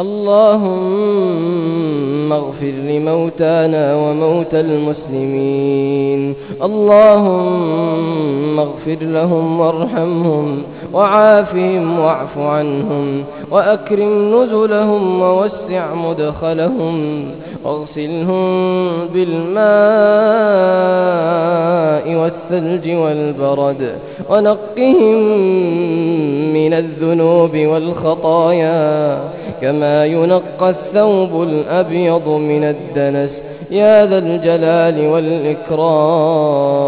اللهم اغفر لموتانا وموتى المسلمين. اللهم اغفر لهم وارحمهم وعافهم واعف عنهم وأكرم نزلهم ووسع مدخلهم واغسلهم بالماء والثلج والبرد ونقهم من الذنوب والخطايا كما ينقى الثوب الأبيض من الدنس. يا ذا الجلال والإكرام.